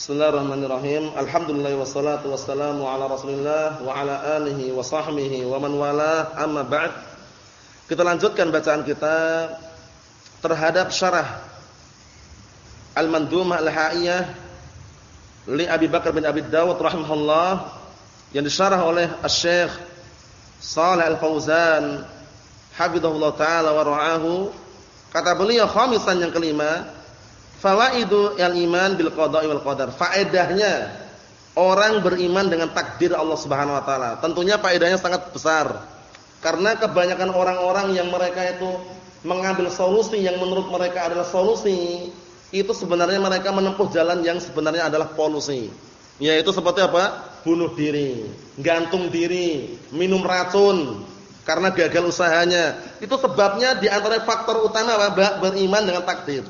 Bismillahirrahmanirrahim. Alhamdulillah wassalatu wassalamu ala Rasulillah wa ala alihi wa sahbihi wa man wala. Amma ba'd. Kita lanjutkan bacaan kita terhadap syarah Al-Mandumah Al-Ha'iyah li Abi Bakar bin Abi Dawud rahimahullah yang disyarah oleh Asy-Syaikh Shalih Al-Fauzan hafizahullah taala wa ra'ahu. Kata beliau khamisan yang kelima, Fawaidu yang iman bil qada'i wal qadar. Faedahnya orang beriman dengan takdir Allah Subhanahu wa taala. Tentunya faedahnya sangat besar. Karena kebanyakan orang-orang yang mereka itu mengambil solusi yang menurut mereka adalah solusi, itu sebenarnya mereka menempuh jalan yang sebenarnya adalah polusi. Yaitu seperti apa? Bunuh diri, gantung diri, minum racun karena gagal usahanya. Itu sebabnya di antara faktor utama apa? Beriman dengan takdir.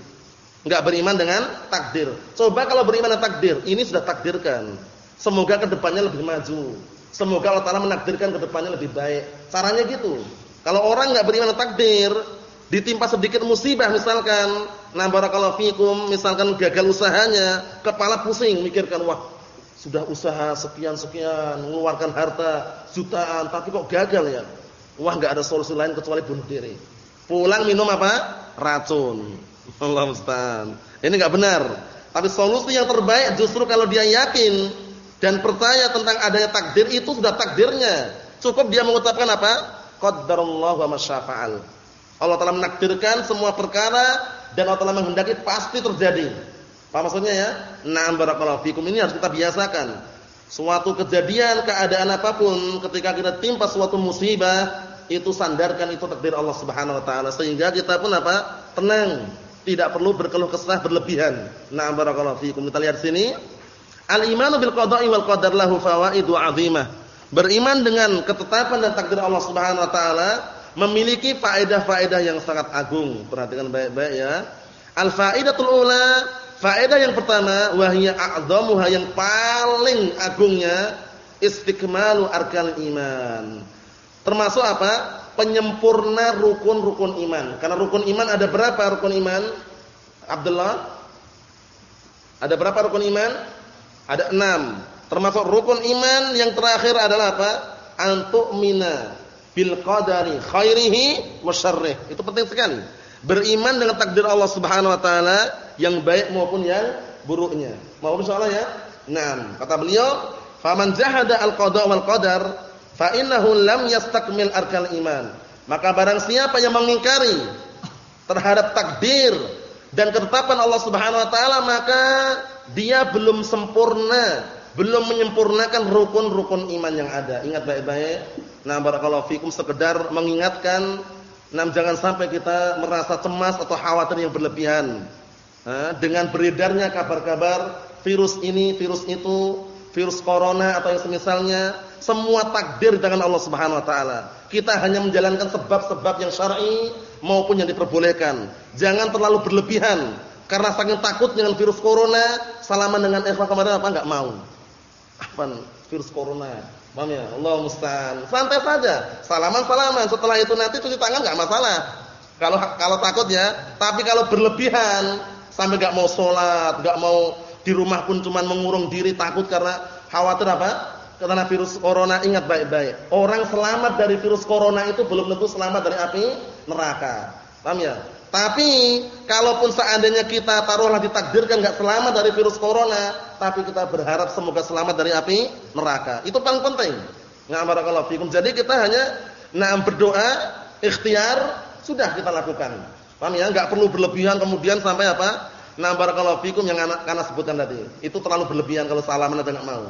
Enggak beriman dengan takdir. Coba kalau beriman dengan takdir, ini sudah takdirkan. Semoga ke depannya lebih maju. Semoga Allah Taala menakdirkan ke depannya lebih baik. Caranya gitu. Kalau orang enggak beriman dengan takdir, ditimpa sedikit musibah misalkan, nah barakallahu fikum, misalkan gagal usahanya, kepala pusing mikirkan wah, sudah usaha sekian-sekian, mengeluarkan harta jutaan, tapi kok gagal ya? Wah, enggak ada solusi lain kecuali bunuh diri. Pulang minum apa? Racun. Allah musta'an. Ini enggak benar. Tapi solusi yang terbaik justru kalau dia yakin dan percaya tentang adanya takdir itu sudah takdirnya. Cukup dia mengucapkan apa? Qaddarallahu wa masyafa'al. Allah telah menakdirkan semua perkara dan Allah telah menghendaki pasti terjadi. Apa maksudnya ya? Na'am barakallahu fikum. Ini harus kita biasakan. Suatu kejadian, keadaan apa pun ketika kita timpa suatu musibah, itu sandarkan itu takdir Allah Subhanahu wa taala sehingga kita pun apa? tenang tidak perlu berkeluh kesah berlebihan. Na'am barakallahu fiikum. Kita lihat sini. Al-imanu bil qada'i wal qadar lahu fawaidu 'azimah. Beriman dengan ketetapan dan takdir Allah Subhanahu wa taala memiliki faedah-faedah yang sangat agung. Perhatikan baik-baik ya. Al-faidatul ula, faedah yang pertama wahya a'dhamuha yang paling agungnya istikmalu arkan iman. Termasuk apa? Penyempurna rukun-rukun iman. Karena rukun iman ada berapa rukun iman? Abdullah? Ada berapa rukun iman? Ada enam. Termasuk rukun iman yang terakhir adalah apa? Antu'mina bil qadari khairihi wa. Itu penting sekali. Beriman dengan takdir Allah Subhanahu wa taala yang baik maupun yang buruknya. Mau insyaallah ya? Naam. Kata beliau, "Faman jahada al-qada wal qadar fa innahu lam yastakmil arkan iman. Maka barang siapa yang mengingkari terhadap takdir dan ketetapan Allah Subhanahu wa taala maka dia belum sempurna, belum menyempurnakan rukun-rukun iman yang ada. Ingat baik-baik. Nah, barakallahu fikum sekedar mengingatkan nah jangan sampai kita merasa cemas atau khawatir yang berlebihan. Dengan beredarnya kabar-kabar virus ini, virus itu, virus corona atau yang semisalnya semua takdir dengan Allah Subhanahu wa taala. Kita hanya menjalankan sebab-sebab yang syar'i maupun yang diperbolehkan. Jangan terlalu berlebihan karena saking takut dengan virus corona, salaman dengan ikhwan kemarin apa enggak mau. Apa virus corona? Paham ya? Allah musta'an. Santai saja. Salaman-salaman setelah itu nanti cuci tangan enggak masalah. Kalau kalau takut ya, tapi kalau berlebihan sampai enggak mau sholat, enggak mau di rumah pun cuman mengurung diri takut karena khawatir apa? Karena virus corona ingat baik-baik. Orang selamat dari virus corona itu belum tentu selamat dari api neraka. Paham ya? Tapi kalaupun seandainya kita taruhlah ditakdirkan enggak selamat dari virus corona, tapi kita berharap semoga selamat dari api neraka. Itu paling penting. Nggak barakallahu fikum. Jadi kita hanya nah berdoa, ikhtiar sudah kita lakukan. Paham ya? Enggak perlu berlebihan kemudian sampai apa? Nah barakallahu fikum yang anak anak sebutkan tadi. Itu terlalu berlebihan kalau salaman atau enggak mau.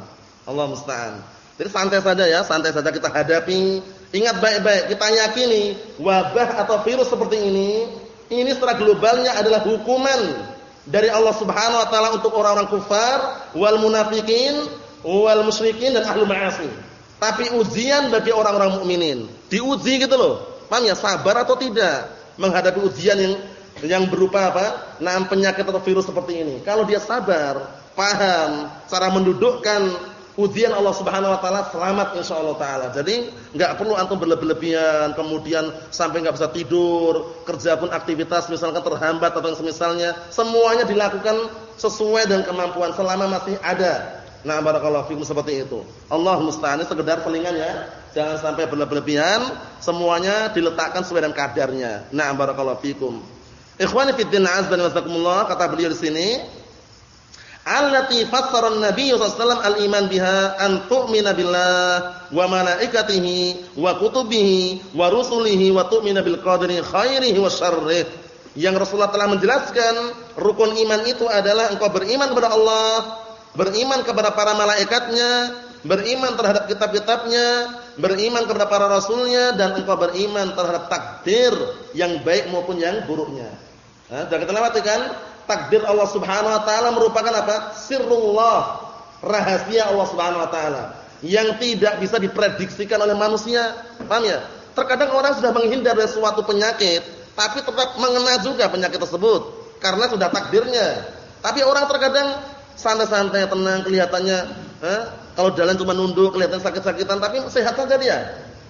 Allah musta'an. Jadi santai saja ya, santai saja kita hadapi. Ingat baik-baik, kita yakini wabah atau virus seperti ini, ini secara globalnya adalah hukuman dari Allah Subhanahu wa taala untuk orang-orang kufar, wal munafikin, wal musyrikin dan ahlu ma'asi. Tapi ujian bagi orang-orang mukminin. Diuji gitu loh. Paham ya? Sabar atau tidak menghadapi ujian yang yang berupa apa? Nah, penyakit atau virus seperti ini. Kalau dia sabar, paham cara mendudukkan ujian Allah Subhanahu wa taala selamat insyaallah taala. Jadi enggak perlu antum berlebihan kemudian sampai enggak bisa tidur, kerja pun aktivitas misalkan terhambat atau semisalnya, semuanya dilakukan sesuai dengan kemampuan selama masih ada. Nah, barakallahu fikum seperti itu. Allah musta'an sekedar selingan ya. Jangan sampai berlebihan, semuanya diletakkan sesuai dengan kadarnya. Nah, barakallahu fikum. Ikhwani fid azza wa kata beliau di sini, allati fassara an-nabiy sallallahu al-iman biha an tu'mina billah wa malaikatihi wa kutubihi wa rusulihi wa tu'mina bil qadri khairihi wa syarrihi. Yang Rasulullah telah menjelaskan rukun iman itu adalah engkau beriman kepada Allah beriman kepada para malaikatnya beriman terhadap kitab-kitabnya beriman kepada para rasulnya dan engkau beriman terhadap takdir yang baik maupun yang buruknya. Nah, sudah kita lewati kan takdir Allah Subhanahu wa taala merupakan apa? Sirrullah, rahasia Allah Subhanahu wa taala yang tidak bisa diprediksikan oleh manusia. Paham ya? Terkadang orang sudah menghindar dari suatu penyakit, tapi tetap mengena juga penyakit tersebut karena sudah takdirnya. Tapi orang terkadang santai-santai, tenang kelihatannya, eh, kalau jalan cuma nunduk, kelihatan sakit-sakitan, tapi sehat saja dia.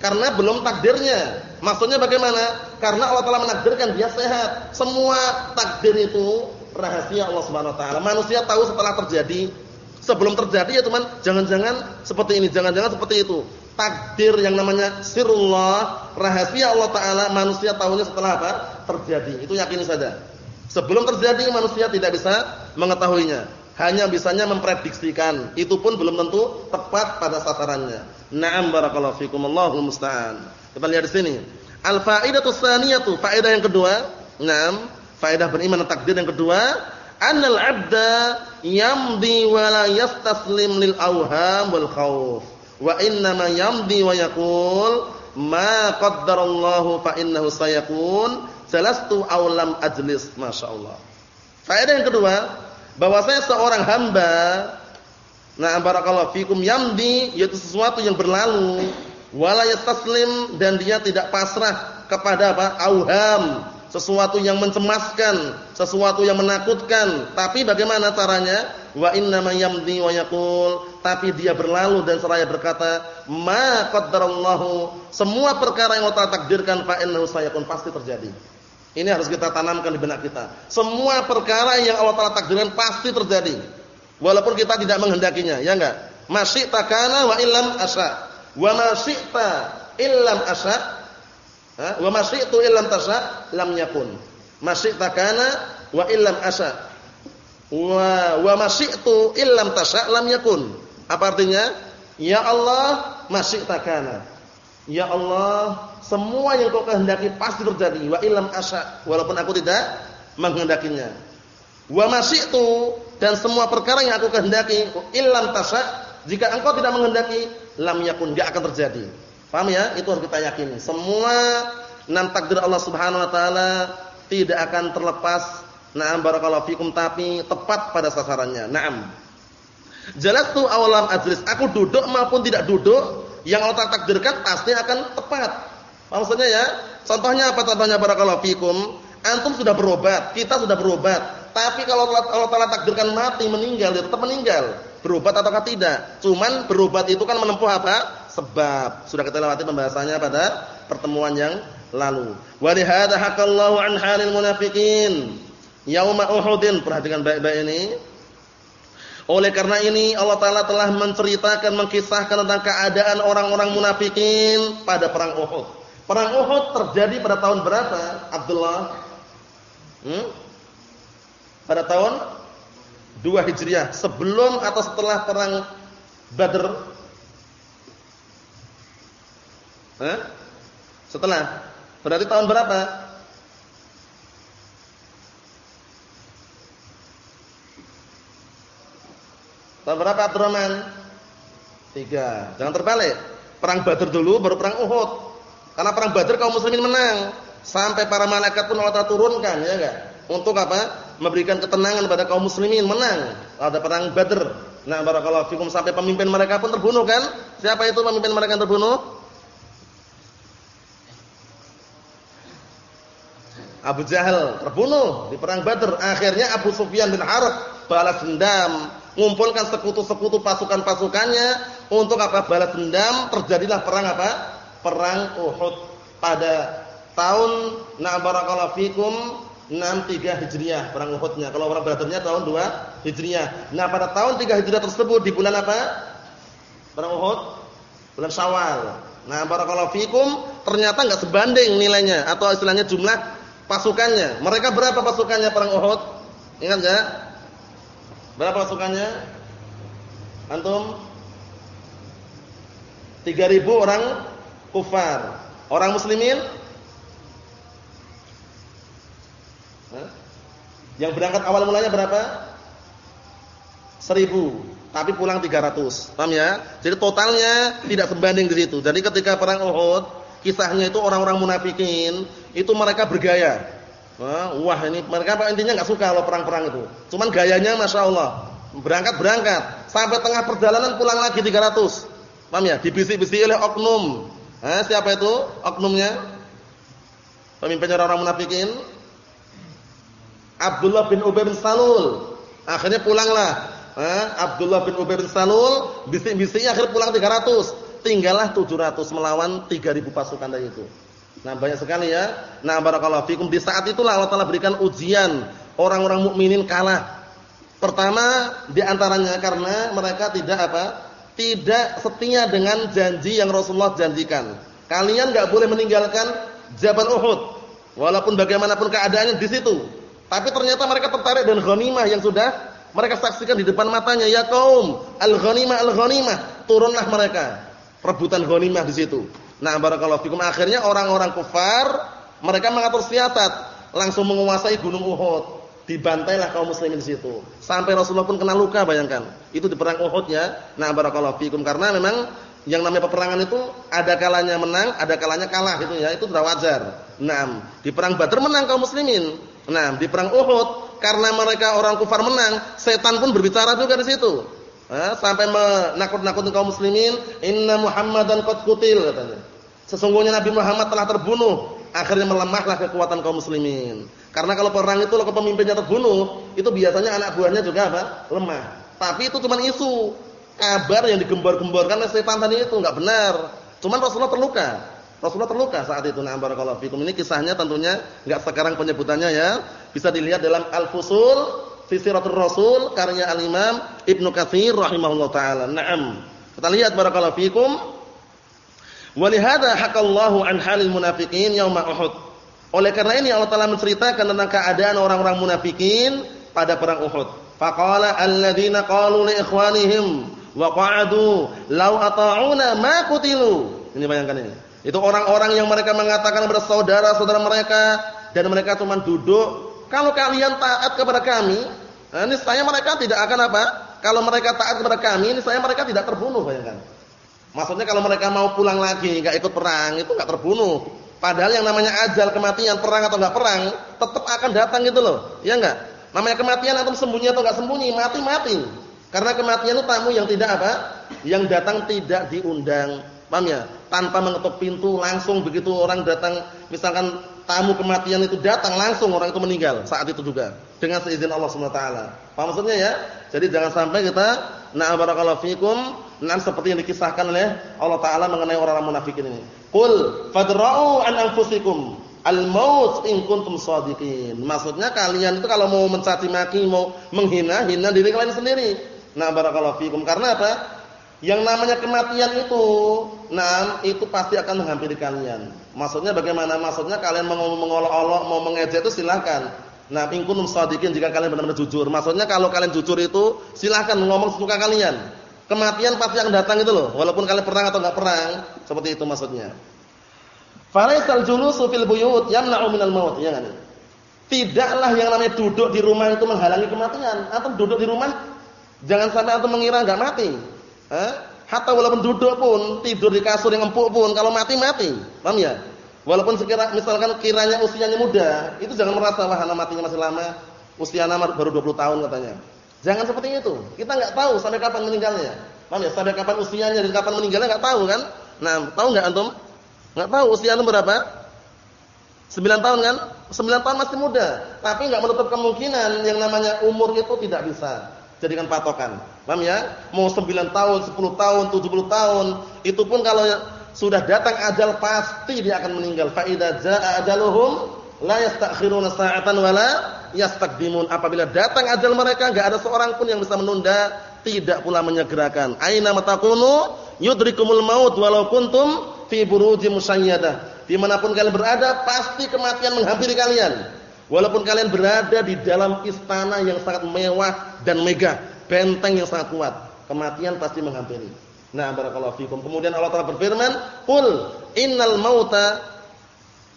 Karena belum takdirnya. Maksudnya bagaimana? Karena Allah telah menakdirkan dia sehat. Semua takdir itu rahasia Allah Subhanahu wa taala. Manusia tahu setelah terjadi. Sebelum terjadi ya teman, jangan-jangan seperti ini, jangan-jangan seperti itu. Takdir yang namanya sirullah, rahasia Allah taala, manusia tahunya setelah apa? Terjadi. Itu yakini saja. Sebelum terjadi manusia tidak bisa mengetahuinya. Hanya bisanya memprediksikan. Itu pun belum tentu tepat pada sasarannya. Na'am barakallahu fikum. Allahul musta'an. Kita lihat di sini. Al-faidatu tsaniyatu, faedah yang kedua. Naam Faedah beriman dan takdir yang kedua, annal 'abda yamdi wa la yastaslim lil awham wal khauf. Wa inna ma yamdi wa yaqul ma qaddarallahu fa innahu sayakun. Salastu aw lam ajlis, masyaallah. Faedah yang kedua, bahwasanya seorang hamba Nah, barakallahu fikum yamdi yaitu sesuatu yang berlalu wala yastaslim dan dia tidak pasrah kepada apa? auham, sesuatu yang mencemaskan, sesuatu yang menakutkan. Tapi bagaimana caranya? Wa inna yamdi wa yaqul, tapi dia berlalu dan seraya berkata, "Ma qaddarallahu." Semua perkara yang Allah takdirkan fa innahu sayakun pasti terjadi. Ini harus kita tanamkan di benak kita. Semua perkara yang Allah Taala takdirkan pasti terjadi. Walaupun kita tidak menghendakinya, ya enggak? Masyi'ta kana wa illam asya. Wa masyi'ta illam asya Wa masyi'tu illam tasha lam yakun. Masyi'ta kana wa illam asha. Wa wa masyi'tu illam tasha lam yakun. Apa artinya? Ya Allah, masyi'ta kana. Ya Allah, semua yang kau kehendaki pasti terjadi. Wa illam asha, walaupun aku tidak menghendakinya. Wa masyi'tu dan semua perkara yang aku kehendaki illam tasha, jika engkau tidak menghendaki, lam yakun, enggak akan terjadi. Paham ya? Itu harus kita yakini. Semua nan takdir Allah Subhanahu wa taala tidak akan terlepas. Naam barakallahu fikum tapi tepat pada sasarannya. Naam. Jalastu awalam ajlis. Aku duduk maupun tidak duduk, yang Allah takdirkan pasti akan tepat. Maksudnya ya, contohnya apa contohnya barakallahu fikum? Antum sudah berobat, kita sudah berobat. Tapi kalau Allah Taala takdirkan mati, meninggal, dia tetap meninggal. Berobat ataukah tidak? Cuman berobat itu kan menempuh apa? Sebab. Sudah kita lewati pembahasannya pada pertemuan yang lalu. Wa li hadza hakallahu an halil munafiqin yauma Uhudin. Perhatikan baik-baik ini. Oleh karena ini Allah taala telah menceritakan mengkisahkan tentang keadaan orang-orang munafikin pada perang Uhud. Perang Uhud terjadi pada tahun berapa? Abdullah? Hmm? Pada tahun 2 Hijriah, sebelum atau setelah perang Badr? Hah? Setelah. Berarti tahun berapa? Tahun berapa Abdurrahman? Tiga. Jangan terbalik. Perang Badar dulu baru perang Uhud. Karena perang Badar kaum muslimin menang. Sampai para malaikat pun Allah turunkan, ya enggak? Untuk apa? Memberikan ketenangan pada kaum muslimin, menang. Ada perang Badar. Nah, barakallahu fikum sampai pemimpin mereka pun terbunuh kan? Siapa itu pemimpin mereka yang terbunuh? Abu Jahal terbunuh di perang Badr. Akhirnya Abu Sufyan bin Harb balas dendam Ngumpulkan sekutu-sekutu pasukan-pasukannya untuk apa? Balas dendam, terjadilah perang apa? Perang Uhud pada tahun na fikum 63 Hijriah perang Uhudnya. Kalau orang beraturnya tahun 2 Hijriah. Nah, pada tahun 3 Hijriah tersebut di bulan apa? Perang Uhud bulan Syawal. Nah, barakallahu fikum ternyata enggak sebanding nilainya atau istilahnya jumlah pasukannya. Mereka berapa pasukannya perang Uhud? Ingat enggak? Berapa pasukannya? Antum? 3000 orang kufar. Orang muslimin? Yang berangkat awal mulanya berapa? 1000, tapi pulang 300. Paham ya? Jadi totalnya tidak sebanding di situ. Jadi ketika perang Uhud, kisahnya itu orang-orang munafikin, itu mereka bergaya Wah ini mereka intinya nggak suka kalau perang-perang itu. Cuman gayanya masya Allah berangkat berangkat sampai tengah perjalanan pulang lagi 300. Paham ya? Dibisik-bisik oleh oknum. Eh, siapa itu oknumnya? Pemimpinnya orang munafikin. Abdullah bin Ubay bin Salul. Akhirnya pulanglah. Eh, Abdullah bin Ubay bin Salul bisik-bisik akhirnya pulang 300. Tinggallah 700 melawan 3000 pasukan dari itu. Nah, banyak sekali ya. Nah, barakallahu fikum di saat itulah Allah Taala berikan ujian orang-orang mukminin kalah. Pertama, di antaranya karena mereka tidak apa? Tidak setia dengan janji yang Rasulullah janjikan. Kalian enggak boleh meninggalkan Jabal Uhud walaupun bagaimanapun keadaannya di situ. Tapi ternyata mereka tertarik dengan ghanimah yang sudah mereka saksikan di depan matanya. Ya kaum, al-ghanimah al-ghanimah. Turunlah mereka. Rebutan ghanimah di situ. Nah, barakallahu fikum akhirnya orang-orang kufar mereka mengatur siasat, langsung menguasai Gunung Uhud. Dibantailah kaum muslimin di situ. Sampai Rasulullah pun kena luka, bayangkan. Itu di perang Uhud ya. Nah, barakallahu fikum karena memang yang namanya peperangan itu ada kalanya menang, ada kalanya kalah itu ya. Itu sudah wajar. Nah, di perang Badar menang kaum muslimin. Nah, di perang Uhud karena mereka orang kufar menang, setan pun berbicara juga di situ. Nah, sampai menakut-nakuti kaum muslimin, "Inna Muhammadan qad qutil," katanya. Sesungguhnya Nabi Muhammad telah terbunuh. Akhirnya melemahlah kekuatan kaum muslimin. Karena kalau perang itu kalau pemimpinnya terbunuh, itu biasanya anak buahnya juga apa? lemah. Tapi itu cuma isu. Kabar yang digembar-gemborkan oleh setan tadi itu enggak benar. Cuman Rasulullah terluka. Rasulullah terluka saat itu. Nah, barakallahu fikum. Ini kisahnya tentunya enggak sekarang penyebutannya ya. Bisa dilihat dalam Al-Fusul fi Siratul Rasul karya Al-Imam Ibnu Katsir rahimahullah taala. Naam. Kita lihat barakallahu fikum Walihada hakallahu an halil munafiqin yauma Uhud. Oleh karena ini Allah Taala menceritakan tentang keadaan orang-orang munafikin pada perang Uhud. Faqala alladziina qalu li ikhwanihim wa qa'adu law ata'una ma qutilu. Ini bayangkan ini. Itu orang-orang yang mereka mengatakan kepada saudara-saudara mereka dan mereka cuma duduk, kalau kalian taat kepada kami, nah ini saya mereka tidak akan apa? Kalau mereka taat kepada kami, ini saya mereka tidak terbunuh, bayangkan. Maksudnya kalau mereka mau pulang lagi nggak ikut perang itu nggak terbunuh. Padahal yang namanya ajal kematian perang atau nggak perang tetap akan datang gitu loh. Ya enggak? Namanya kematian atau sembunyi atau nggak sembunyi mati mati. Karena kematian itu tamu yang tidak apa? Yang datang tidak diundang. Paham ya? Tanpa mengetuk pintu langsung begitu orang datang misalkan tamu kematian itu datang langsung orang itu meninggal saat itu juga dengan seizin Allah Subhanahu wa taala. Paham maksudnya ya? Jadi jangan sampai kita na'am barakallahu fikum Nah, seperti yang dikisahkan oleh Allah Taala mengenai orang-orang munafikin ini. Qul fadra'u an anfusikum al-maut in kuntum shadiqin. Maksudnya kalian itu kalau mau mencaci maki, mau menghina, hina diri kalian sendiri. Nah, barakallahu fikum. Karena apa? Yang namanya kematian itu, nah itu pasti akan menghampiri kalian. Maksudnya bagaimana? Maksudnya kalian mau mengolok-olok, mau mengejek itu silahkan. Nah, in kuntum shadiqin jika kalian benar-benar jujur. Maksudnya kalau kalian jujur itu silahkan ngomong sesuka kalian. Kematian pasti akan datang itu loh, walaupun kalian perang atau enggak perang, seperti itu maksudnya. Falaisal julusu fil buyut yamna'u minal maut, ya kan? Tidaklah yang namanya duduk di rumah itu menghalangi kematian. Atau duduk di rumah jangan sampai atau mengira enggak mati. Eh? Hatta walaupun duduk pun, tidur di kasur yang empuk pun kalau mati mati. Paham ya? Walaupun sekira misalkan kiranya usianya muda, itu jangan merasa wah matinya masih lama. Usia anak baru 20 tahun katanya. Jangan seperti itu. Kita nggak tahu sampai kapan meninggalnya. Paham ya? Sampai kapan usianya dan kapan meninggalnya nggak tahu kan? Nah, tahu nggak antum? Nggak tahu usia antum berapa? 9 tahun kan? 9 tahun masih muda, tapi nggak menutup kemungkinan yang namanya umur itu tidak bisa. Jadikan patokan. Paham ya? Mau 9 tahun, 10 tahun, 70 tahun, itu pun kalau sudah datang ajal pasti dia akan meninggal. Fa idza jaa ajaluhum la yastakhiruna sa'atan wala yastaqdimun. Apabila datang ajal mereka enggak ada seorang pun yang bisa menunda, tidak pula menyegerakan. Aina matakunu yudrikumul maut walau kuntum fi burujim musayyadah. Di mana pun kalian berada, pasti kematian menghampiri kalian. Walaupun kalian berada di dalam istana yang sangat mewah dan megah, benteng yang sangat kuat, kematian pasti menghampiri. Nah, barakallahu fikum. Kemudian Allah Taala berfirman, "Qul innal mauta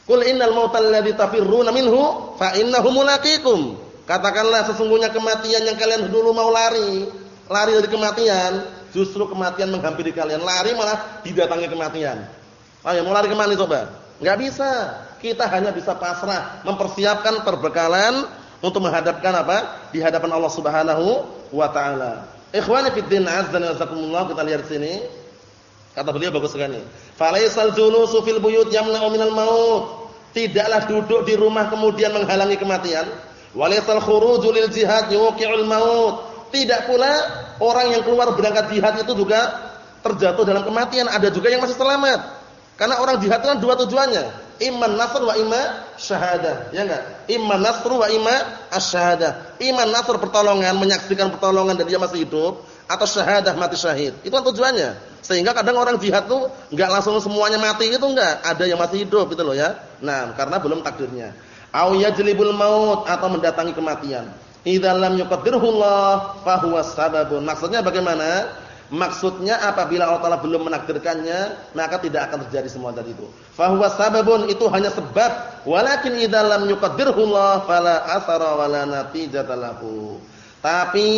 Qul innal mauta alladzi tafirruna minhu fa innahu mulaqikum." Katakanlah sesungguhnya kematian yang kalian dulu mau lari, lari dari kematian, justru kematian menghampiri kalian. Lari malah didatangi kematian. Ayo mau lari ke mana coba? Enggak bisa. Kita hanya bisa pasrah, mempersiapkan perbekalan untuk menghadapkan apa? Di hadapan Allah Subhanahu wa taala. Ikhwani fid din azza wa jazakumullah kita lihat sini. Kata beliau bagus sekali. Falaisal julusu fil buyut yamna'u minal maut. Tidaklah duduk di rumah kemudian menghalangi kematian. Walaisal khuruju lil jihad yuqi'ul maut. Tidak pula orang yang keluar berangkat jihad itu juga terjatuh dalam kematian. Ada juga yang masih selamat. Karena orang jihad itu kan dua tujuannya iman nasr wa ima syahadah, ya enggak? Iman nasr wa ima asyhadah. Iman nasr pertolongan, menyaksikan pertolongan dan dia masih hidup atau syahadah mati syahid. Itu kan tujuannya. Sehingga kadang orang jihad tuh enggak langsung semuanya mati itu enggak, ada yang masih hidup gitu loh ya. Nah, karena belum takdirnya. Au yajlibul maut atau mendatangi kematian. Idza lam yuqaddirhullah fa huwa sababun. Maksudnya bagaimana? Maksudnya apabila Allah Taala belum menakdirkannya, maka tidak akan terjadi semua tadi itu. Fahuwa sababun itu hanya sebab, walakin idza lam yuqaddirhullah fala asara wala natijata lahu. Tapi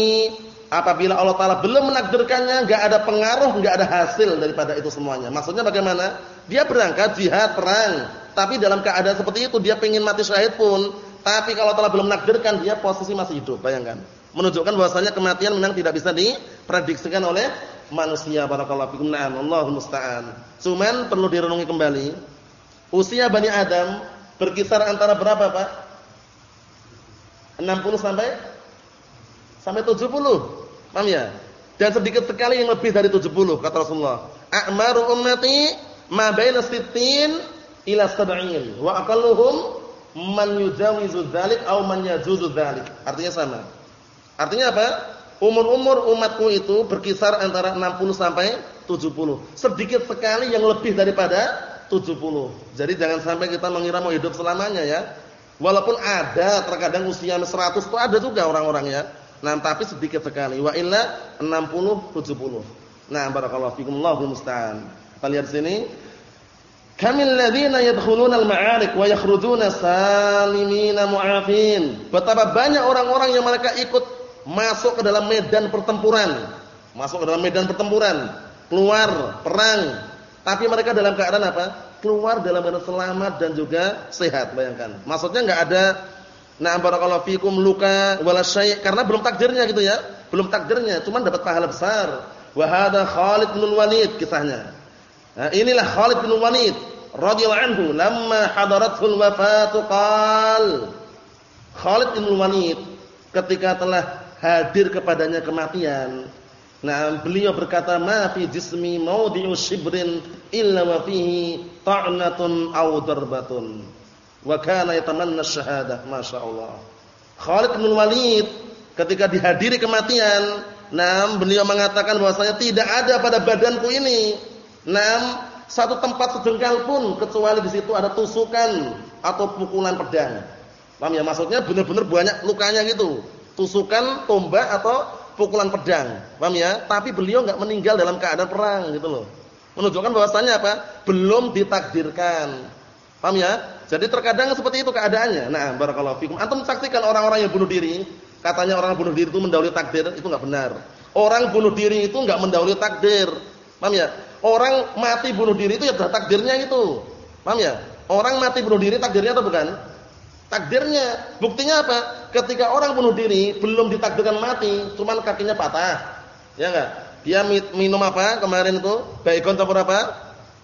apabila Allah Taala belum menakdirkannya, enggak ada pengaruh, enggak ada hasil daripada itu semuanya. Maksudnya bagaimana? Dia berangkat jihad perang, tapi dalam keadaan seperti itu dia pengen mati syahid pun, tapi kalau telah belum menakdirkan dia posisi masih hidup, bayangkan menunjukkan bahwasanya kematian memang tidak bisa diprediksikan oleh manusia. Barakallahu fikum. Na'am. Allahu musta'an. Cuman perlu direnungi kembali. Usia Bani Adam berkisar antara berapa Pak? 60 sampai sampai 70 paham ya? Dan sedikit sekali yang lebih dari 70 kata Rasulullah. A'maru ummati ma baina sittin ila sab'in. Wa aqalluhum man yujawizu dzalik aw man yajuzu dzalik. Artinya sama. Artinya apa? Umur-umur umatku itu berkisar antara 60 sampai 70. Sedikit sekali yang lebih daripada 70. Jadi jangan sampai kita mengira mau hidup selamanya ya. Walaupun ada terkadang usia 100 itu ada juga orang-orang ya. Nah, tapi sedikit sekali. Wa illa 60 70. Nah, barakallahu fikum Allahu musta'an. Kita lihat sini. Kamil ladzina yadkhuluna al-ma'arik wa yakhrujuna salimina mu'afin. Betapa banyak orang-orang yang mereka ikut masuk ke dalam medan pertempuran, masuk ke dalam medan pertempuran, keluar perang, tapi mereka dalam keadaan apa? Keluar dalam keadaan selamat dan juga sehat, bayangkan. Maksudnya enggak ada na'am barakallahu fikum luka wala syai' karena belum takdirnya gitu ya. Belum takdirnya, cuma dapat pahala besar. Wa hadha Khalid bin Walid kisahnya. Nah, inilah Khalid bin Walid radhiyallahu anhu lamma hadaratul wafatu qal Khalid bin Walid ketika telah hadir kepadanya kematian. Nah, beliau berkata, "Ma fi jismi mawdi'u shibrin illa wa fihi ta'natun aw darbatun." Wa kana yatamanna syahadah, masyaallah. Khalid bin Walid ketika dihadiri kematian, nah beliau mengatakan bahwasanya tidak ada pada badanku ini, nah satu tempat sejengkal pun kecuali di situ ada tusukan atau pukulan pedang. Paham ya? Maksudnya benar-benar banyak lukanya gitu tusukan tombak atau pukulan pedang. Paham ya? Tapi beliau enggak meninggal dalam keadaan perang gitu loh. Menunjukkan bahwasannya apa? Belum ditakdirkan. Paham ya? Jadi terkadang seperti itu keadaannya. Nah, barakallahu fikum. Antum saksikan orang-orang yang bunuh diri, katanya orang bunuh diri itu mendahului takdir, itu enggak benar. Orang bunuh diri itu enggak mendahului takdir. Paham ya? Orang mati bunuh diri itu ya takdirnya itu. Paham ya? Orang mati bunuh diri takdirnya atau bukan? Takdirnya. Buktinya apa? Ketika orang bunuh diri belum ditakdirkan mati, cuman kakinya patah. Ya enggak? Dia minum apa kemarin itu? Baygon campur apa?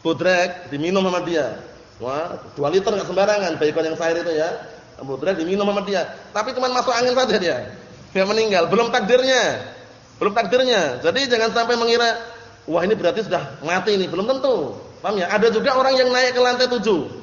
Budrek diminum sama dia. Wah, 2 liter enggak sembarangan baygon yang cair itu ya. Budrek diminum sama dia. Tapi cuman masuk angin saja dia. Dia meninggal, belum takdirnya. belum takdirnya. Jadi jangan sampai mengira wah ini berarti sudah mati ini, belum tentu. Paham ya? Ada juga orang yang naik ke lantai tujuh.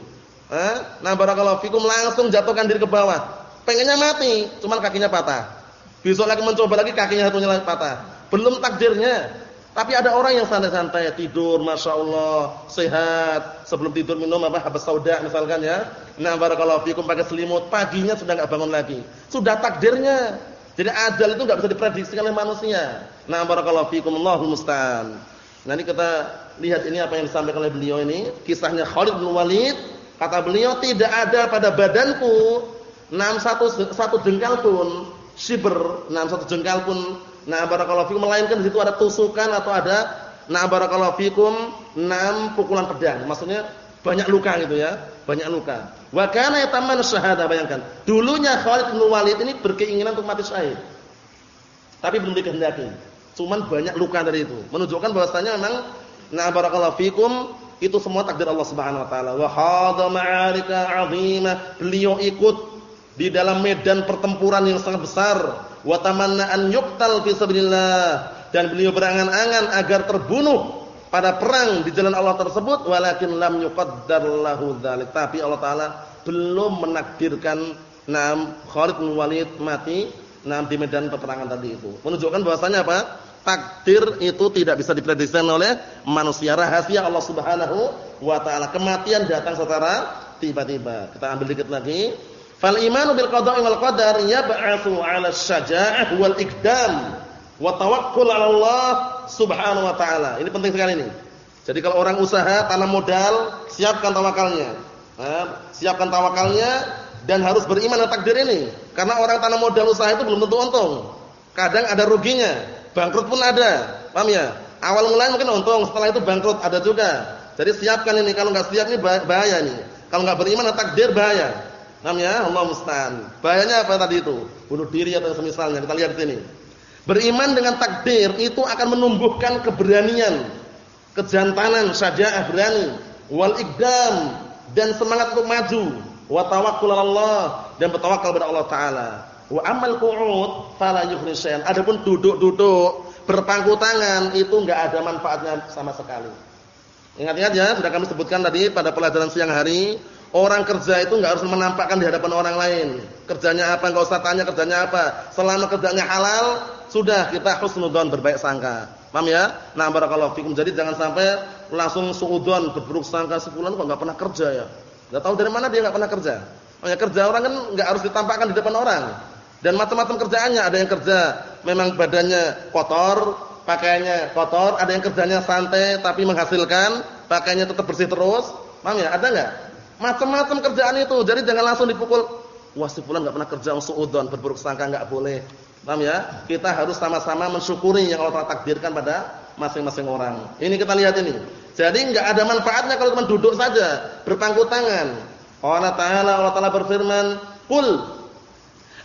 Eh? Nah, barakallahu fikum langsung jatuhkan diri ke bawah. Pengennya mati, cuman kakinya patah. Besok lagi mencoba lagi kakinya satunya lagi patah. Belum takdirnya. Tapi ada orang yang santai-santai tidur, masya Allah, sehat. Sebelum tidur minum apa habas sauda misalkan ya. Nah barakallahu fikum pakai selimut, paginya sudah nggak bangun lagi. Sudah takdirnya. Jadi ajal itu nggak bisa diprediksi oleh manusia. Nah barakallahu fikum Allahul musta'an. Ini kita lihat ini apa yang disampaikan oleh beliau ini, kisahnya Khalid bin Walid. Kata beliau tidak ada pada badanku enam satu satu jengkal pun siber, enam satu jengkal pun Nah barakallahu fikum melainkan di situ ada tusukan atau ada nah barakallahu fikum enam pukulan pedang. Maksudnya banyak luka gitu ya, banyak luka. Wa kana yatamanna syahada bayangkan. Dulunya Khalid bin Walid ini berkeinginan untuk mati syahid. Tapi belum dikehendaki. Cuman banyak luka dari itu. Menunjukkan bahwasanya memang nah barakallahu fikum itu semua takdir Allah Subhanahu wa taala. Wa hadha ma'arika 'azimah. Beliau ikut di dalam medan pertempuran yang sangat besar. Wa tamanna an yuqtal fi sabilillah. Dan beliau berangan-angan agar terbunuh pada perang di jalan Allah tersebut. Walakin lam yuqaddar lahu dzalik tapi Allah taala belum menakdirkan nam Khalid bin Walid mati nam di medan peperangan tadi itu. Menunjukkan bahwasanya apa takdir itu tidak bisa diprediksi oleh manusia rahasia Allah Subhanahu wa taala kematian datang secara tiba-tiba kita ambil dikit lagi Fal imanu bil qada'i wal qadar yab'atsu 'ala syaja'ah wal ikdam wa tawakkul 'ala Allah Subhanahu wa ta'ala. Ini penting sekali ini. Jadi kalau orang usaha tanam modal, siapkan tawakalnya. Nah, siapkan tawakalnya dan harus beriman dengan takdir ini. Karena orang tanam modal usaha itu belum tentu untung. Kadang ada ruginya, bangkrut pun ada. Paham ya? Awal mulanya mungkin untung, setelah itu bangkrut ada juga. Jadi siapkan ini kalau enggak siap ini bahaya nih. Kalau enggak beriman takdir bahaya. Namanya Allah musta'an. Bahayanya apa tadi itu? Bunuh diri atau semisalnya. Kita lihat di sini. Beriman dengan takdir itu akan menumbuhkan keberanian, kejantanan, syaja'ah berani, wal ikdam dan semangat untuk maju, wa tawakkul Allah dan bertawakal kepada Allah taala. Wa amal qu'ud fala yughni. Adapun duduk-duduk berpangku tangan itu enggak ada manfaatnya sama sekali. Ingat-ingat ya, sudah kami sebutkan tadi pada pelajaran siang hari Orang kerja itu enggak harus menampakkan di hadapan orang lain. Kerjanya apa enggak usah tanya kerjanya apa. Selama kerjanya halal, sudah kita husnudzon berbaik sangka. Paham ya? Nah, barakallahu fikum. Jadi jangan sampai langsung suudzon berburuk sangka sebulan kok enggak pernah kerja ya. Enggak tahu dari mana dia enggak pernah kerja. Makanya kerja orang kan enggak harus ditampakkan di depan orang. Dan macam-macam kerjaannya, ada yang kerja memang badannya kotor, pakaiannya kotor, ada yang kerjanya santai tapi menghasilkan, pakaiannya tetap bersih terus. Paham ya? Ada enggak? Macam-macam kerjaan itu. Jadi jangan langsung dipukul. Wah, si fulan enggak pernah kerja suudzon, berburuk sangka enggak boleh. Paham ya? Kita harus sama-sama mensyukuri yang Allah takdirkan pada masing-masing orang. Ini kita lihat ini. Jadi enggak ada manfaatnya kalau cuma duduk saja, berpangku tangan. Allah Ta'ala Allah Ta'ala berfirman, "Qul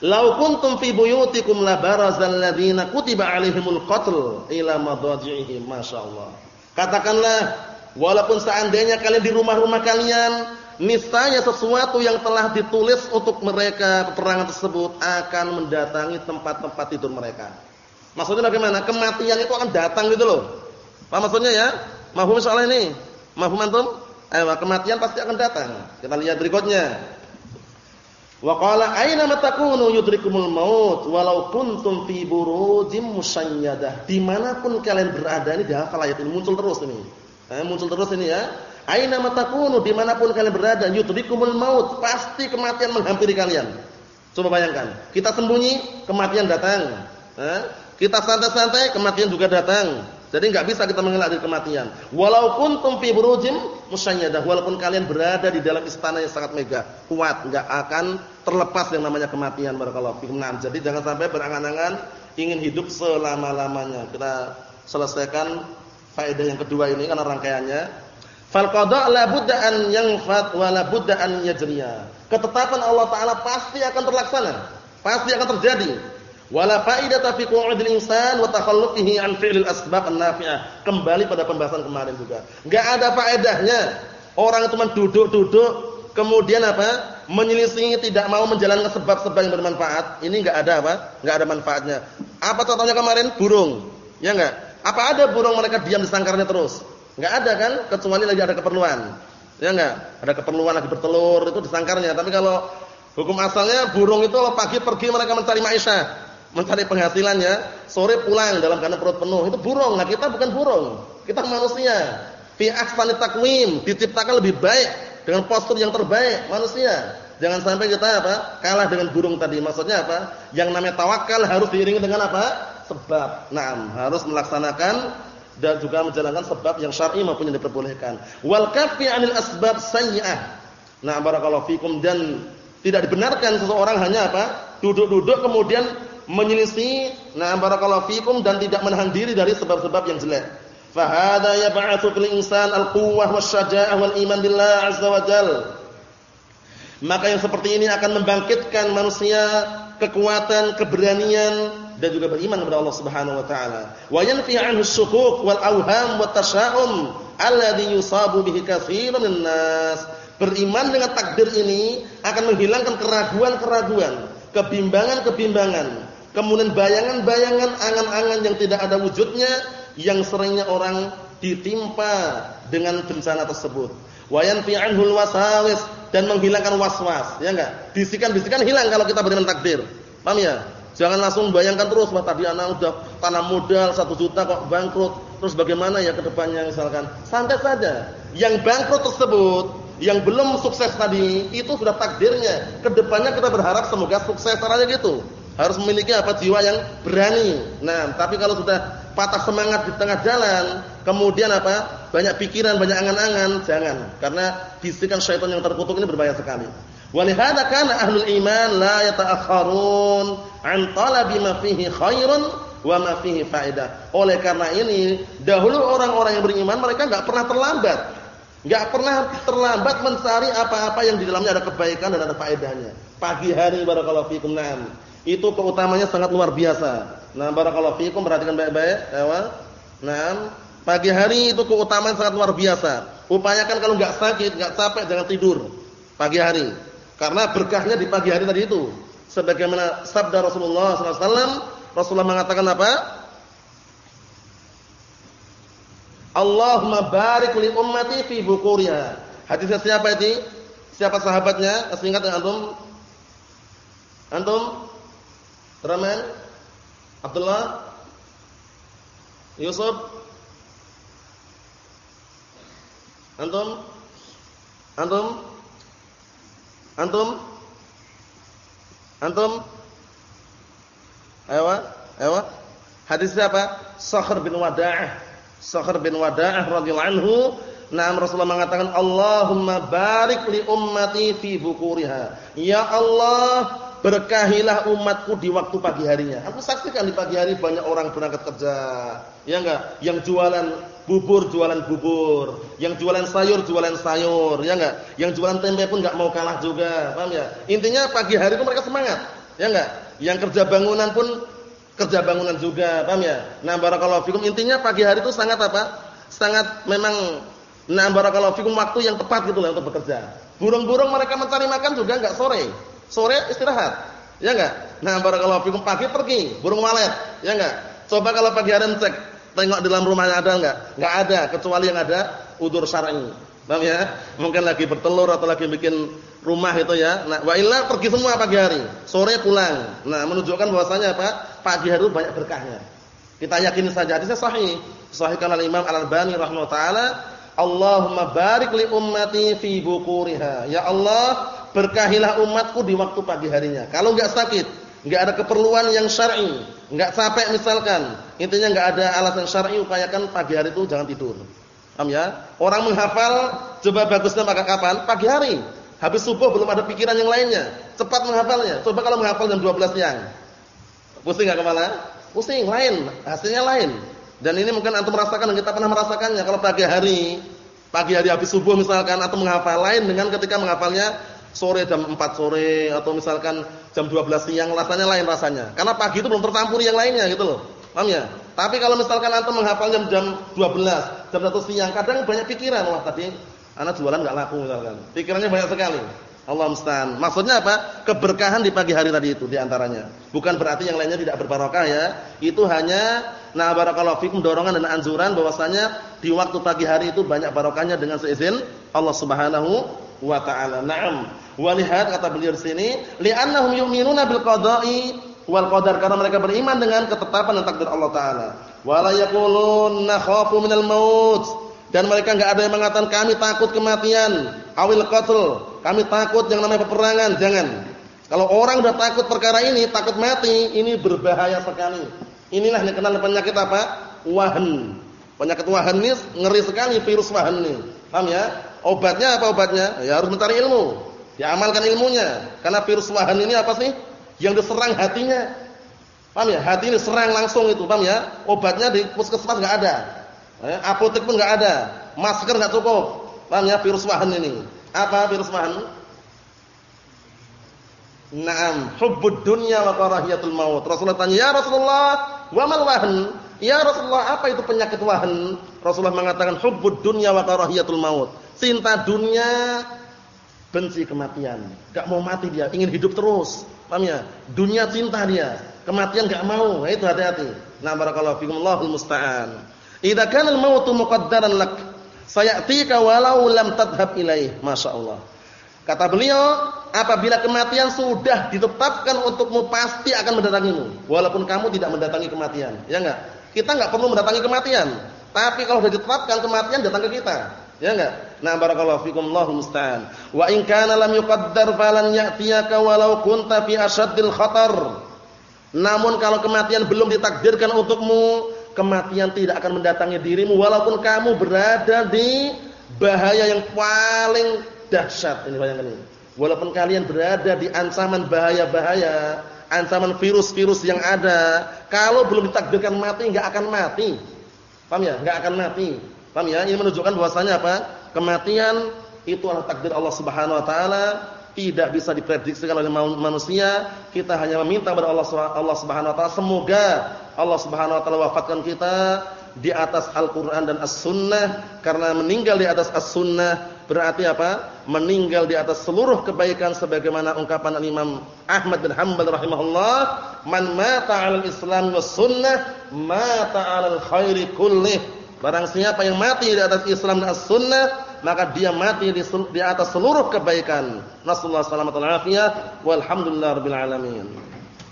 law kuntum fi buyutikum la barazal ladzina kutiba 'alaihimul qatl ila madajihim." Masyaallah. Katakanlah, walaupun seandainya kalian di rumah-rumah kalian niscaya sesuatu yang telah ditulis untuk mereka peperangan tersebut akan mendatangi tempat-tempat tidur mereka. Maksudnya bagaimana? Kematian itu akan datang gitu loh. Apa maksudnya ya? Mahfum soal ini? Mahfum antum? Ayo, kematian pasti akan datang. Kita lihat berikutnya. Wa qala aina matakunu yudrikumul maut walau kuntum fi burujim musyayyadah. Di mana pun kalian berada ini dihafal ayat ini muncul terus ini. Eh, muncul terus ini ya Aina matakunu di mana pun kalian berada, yudrikumul maut, pasti kematian menghampiri kalian. Coba bayangkan, kita sembunyi, kematian datang. Eh? Kita santai-santai, kematian juga datang. Jadi nggak bisa kita mengelak dari kematian. Walaupun tumpi berujim musayyadah, walaupun kalian berada di dalam istana yang sangat megah, kuat, nggak akan terlepas yang namanya kematian barakallahu fikum. Nah, jadi jangan sampai berangan-angan ingin hidup selama-lamanya. Kita selesaikan faedah yang kedua ini karena rangkaiannya. Fal qada' la budda an yanfat wa la budda an yajriya. Ketetapan Allah taala pasti akan terlaksana, pasti akan terjadi. Wala faidata fi qu'udil insan wa takhallufihi an fi'lil asbab an-nafi'ah. Kembali pada pembahasan kemarin juga. Enggak ada faedahnya orang cuma duduk-duduk kemudian apa? menyelisih tidak mau menjalankan sebab-sebab yang bermanfaat. Ini enggak ada apa? Enggak ada manfaatnya. Apa contohnya kemarin? Burung. Ya enggak? Apa ada burung mereka diam di sangkarnya terus? Enggak ada kan? Kecuali lagi ada keperluan. Ya enggak? Ada keperluan lagi bertelur itu di sangkarnya. Tapi kalau hukum asalnya burung itu kalau pagi pergi mereka mencari maisha, mencari penghasilannya, sore pulang dalam keadaan perut penuh. Itu burung. Nah, kita bukan burung. Kita manusia. Fi ahsani takwim, diciptakan lebih baik dengan postur yang terbaik manusia. Jangan sampai kita apa? kalah dengan burung tadi. Maksudnya apa? Yang namanya tawakal harus diiringi dengan apa? Sebab. Naam, harus melaksanakan dan juga menjalankan sebab yang syar'i maupun yang diperbolehkan. Wal kafi 'anil asbab sayyi'ah. Nah, barakallahu fikum dan tidak dibenarkan seseorang hanya apa? duduk-duduk kemudian menyelisih nah barakallahu fikum dan tidak menahan diri dari sebab-sebab yang jelek. Fa hadza yab'atsu fil insan al-quwwah wasyaja'ah wal iman billah azza wa jalla maka yang seperti ini akan membangkitkan manusia kekuatan, keberanian dan juga beriman kepada Allah Subhanahu wa taala. Wa yanfi 'anhu syukuk wal awham wat tasya'um alladhi yusabu bihi katsirun nas. Beriman dengan takdir ini akan menghilangkan keraguan-keraguan, kebimbangan-kebimbangan, kemudian bayangan-bayangan, angan-angan yang tidak ada wujudnya yang seringnya orang ditimpa dengan bencana tersebut. Wa yanfi wasawis dan menghilangkan was-was, ya enggak? Bisikan-bisikan hilang kalau kita beriman takdir. Paham ya? Jangan langsung bayangkan terus, wah tadi anak udah tanam modal 1 juta kok bangkrut. Terus bagaimana ya ke depannya misalkan? Santai saja. Yang bangkrut tersebut, yang belum sukses tadi, itu sudah takdirnya. Ke depannya kita berharap semoga sukses caranya gitu. Harus memiliki apa jiwa yang berani. Nah, tapi kalau sudah patah semangat di tengah jalan, kemudian apa? Banyak pikiran, banyak angan-angan, jangan. Karena bisikan syaitan yang terkutuk ini berbahaya sekali. Walihada kana ahlul iman la yata'akhirun an talabi ma fihi khairun wa ma fihi faedah. Oleh karena ini, dahulu orang-orang yang beriman mereka enggak pernah terlambat. Enggak pernah terlambat mencari apa-apa yang di dalamnya ada kebaikan dan ada faedahnya. Pagi hari barakallahu fikum na'am. Itu keutamanya sangat luar biasa. Nah, barakallahu fikum perhatikan baik-baik, ya. Nah, pagi hari itu keutamaan sangat luar biasa. Upayakan kalau enggak sakit, enggak capek jangan tidur pagi hari. Karena berkahnya di pagi hari tadi itu. Sebagaimana sabda Rasulullah SAW, Rasulullah mengatakan apa? Allahumma barik li ummati fi bukuriha. Hadisnya siapa itu? Siapa sahabatnya? Masih ingat antum? Antum? Rahman? Abdullah? Yusuf? Antum? Antum? Antum? Antum? Ayo, ayo. Hadis siapa? Sakhr bin Wada'ah. Sakhr bin Wada'ah radhiyallahu anhu, Naam Rasulullah mengatakan Allahumma barik li ummati fi bukuriha. Ya Allah, berkahilah umatku di waktu pagi harinya. Aku saksikan di pagi hari banyak orang berangkat kerja. Ya enggak? Yang jualan bubur, jualan bubur. Yang jualan sayur, jualan sayur. Ya enggak? Yang jualan tempe pun enggak mau kalah juga. Paham ya? Intinya pagi hari itu mereka semangat. Ya enggak? Yang kerja bangunan pun kerja bangunan juga. Paham ya? Nah, barakallahu fikum intinya pagi hari itu sangat apa? Sangat memang nah barakallahu fikum waktu yang tepat gitu lah untuk bekerja. Burung-burung mereka mencari makan juga enggak sore sore istirahat. Ya enggak? Nah, barakallahu fikum pagi pergi, burung walet. Ya enggak? Coba kalau pagi hari cek, tengok di dalam rumahnya ada enggak? Enggak ada, kecuali yang ada udur syar'i. Paham ya? Mungkin lagi bertelur atau lagi bikin rumah itu ya. Nah, wa illa pergi semua pagi hari, sore pulang. Nah, menunjukkan bahwasanya apa? Pagi hari banyak berkahnya. Kita yakini saja hadisnya sahih. Sahihkan oleh Imam Al-Albani rahimahullah taala, Allahumma barik li ummati fi bukuriha. Ya Allah, berkahilah umatku di waktu pagi harinya. Kalau enggak sakit, enggak ada keperluan yang syar'i, enggak capek misalkan, intinya enggak ada alasan syar'i upayakan pagi hari itu jangan tidur. Paham ya? Orang menghafal coba bagusnya pada kapan? Pagi hari. Habis subuh belum ada pikiran yang lainnya, cepat menghafalnya. Coba kalau menghafal jam 12 siang. Pusing enggak kepala? Pusing, lain, hasilnya lain. Dan ini mungkin antum merasakan dan kita pernah merasakannya kalau pagi hari, pagi hari habis subuh misalkan atau menghafal lain dengan ketika menghafalnya sore jam 4 sore atau misalkan jam 12 siang rasanya lain rasanya. Karena pagi itu belum tercampur yang lainnya gitu loh. Paham ya? Tapi kalau misalkan antum menghafalnya jam 12, jam 1 siang, kadang banyak pikiran, wah tadi anak jualan enggak laku misalkan. Pikirannya banyak sekali. Allah musta'an. Maksudnya apa? Keberkahan di pagi hari tadi itu di antaranya. Bukan berarti yang lainnya tidak berbarokah ya. Itu hanya nah barakallahu fikum dorongan dan anjuran bahwasanya di waktu pagi hari itu banyak barokahnya dengan seizin Allah Subhanahu wa taala. Naam. Wa lihat kata beliau di sini, li'annahum yu'minuna bil qada'i wal qadar karena mereka beriman dengan ketetapan dan takdir Allah taala. Wa la yaqulun nakhafu minal maut dan mereka enggak ada yang mengatakan kami takut kematian, awil qatl kami takut yang namanya peperangan, jangan. Kalau orang sudah takut perkara ini, takut mati, ini berbahaya sekali. Inilah yang kenal penyakit apa? Wahan. Penyakit wahan ini ngeri sekali virus wahan ini. Paham ya? Obatnya apa obatnya? Ya harus mencari ilmu. Diamalkan ilmunya. Karena virus wahan ini apa sih? Yang diserang hatinya. Paham ya? Hati ini serang langsung itu, paham ya? Obatnya di puskesmas enggak ada. Eh, apotek pun enggak ada. Masker enggak cukup. Paham ya? Virus wahan ini. Apa virus wahan? Naam, hubbud dunya wa karahiyatul maut. Rasulullah tanya, "Ya Rasulullah, wa mal wahn?" Ya Rasulullah, apa itu penyakit wahan? Rasulullah mengatakan hubbud dunya wa karahiyatul maut. Cinta dunia, benci kematian. Enggak mau mati dia, ingin hidup terus. Paham ya? Dunia cinta dia, kematian enggak mau. Nah, itu hati-hati. Nah, barakallahu fikum Allahul musta'an. Idza kana al-mautu muqaddaran lak Sayatika walau lam tadhab ilaih. Masya Allah. Kata beliau, apabila kematian sudah ditetapkan untukmu pasti akan mendatangimu, walaupun kamu tidak mendatangi kematian. Ya enggak? Kita enggak perlu mendatangi kematian, tapi kalau sudah ditetapkan kematian datang ke kita. Ya enggak? Nah, barakallahu fikum Allahu musta'an. Wa in kana lam yuqaddar falan ya'tiyaka walau kunta fi ashaddil khatar. Namun kalau kematian belum ditakdirkan untukmu, kematian tidak akan mendatangi dirimu walaupun kamu berada di bahaya yang paling dahsyat ini bayangkan ini walaupun kalian berada di ancaman bahaya-bahaya ancaman virus-virus yang ada kalau belum ditakdirkan mati enggak akan mati paham ya enggak akan mati paham ya ini menunjukkan bahwasanya apa kematian itu adalah takdir Allah Subhanahu wa taala tidak bisa diprediksikan oleh manusia. Kita hanya meminta kepada Allah Allah Subhanahu wa taala semoga Allah Subhanahu wa taala wafatkan kita di atas Al-Qur'an dan As-Sunnah karena meninggal di atas As-Sunnah berarti apa? Meninggal di atas seluruh kebaikan sebagaimana ungkapan Imam Ahmad bin Hanbal rahimahullah, "Man mata 'alal Islam was sunnah, mata 'alal khairi kullih." Barang siapa yang mati di atas Islam dan As-Sunnah, maka dia mati di, di atas seluruh kebaikan. Nasallahu alaihi wasallam walhamdulillah rabbil alamin.